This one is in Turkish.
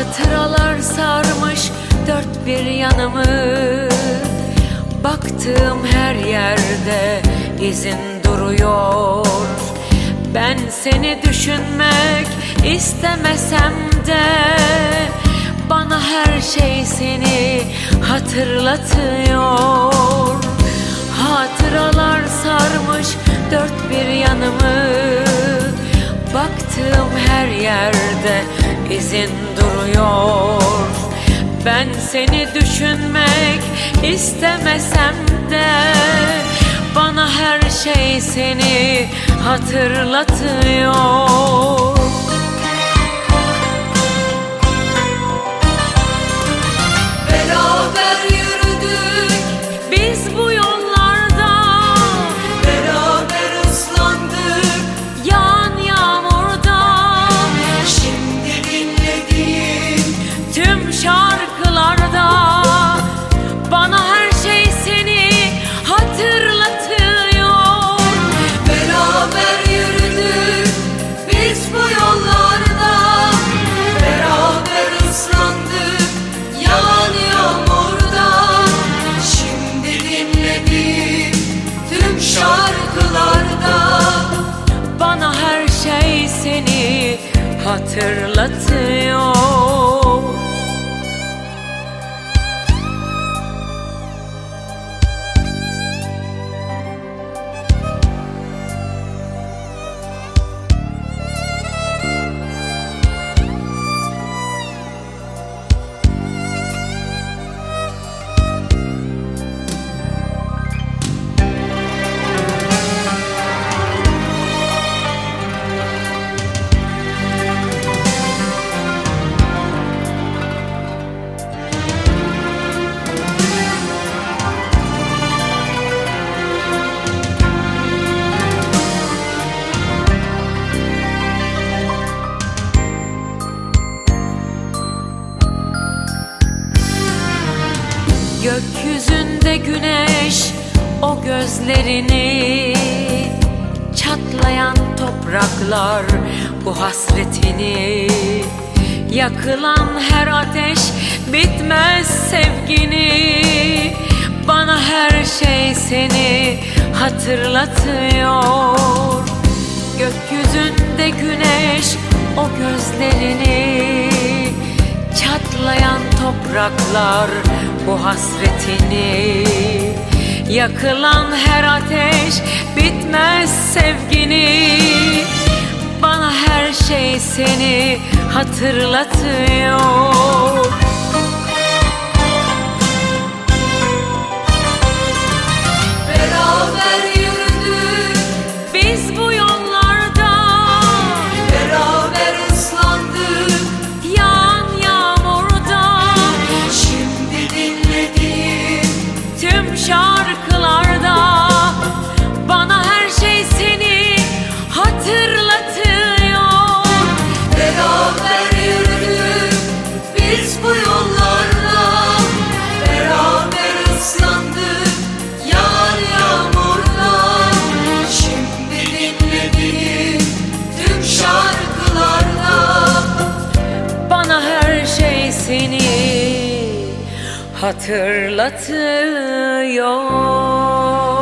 Hatıralar sarmış dört bir yanımı. Baktığım her yerde izin duruyor. Ben seni düşünmek istemesem de Bana her şey seni hatırlatıyor. Hatıralar sarmış dört bir yanımı. Baktığım her yerde izin duruyor. Ben seni düşünmek istemesem de Bana her şey seni hatırlatıyor hatırlatıyor Gökyüzünde güneş o gözlerini Çatlayan topraklar bu hasretini Yakılan her ateş bitmez sevgini. Bana her şey seni hatırlatıyor. Gökyüzünde güneş o gözlerini Çatlayan topraklar bu hasretini. Yakılan her ateş bitmez sevgini. Bana her şey seni hatırlatıyor hatırlatıyor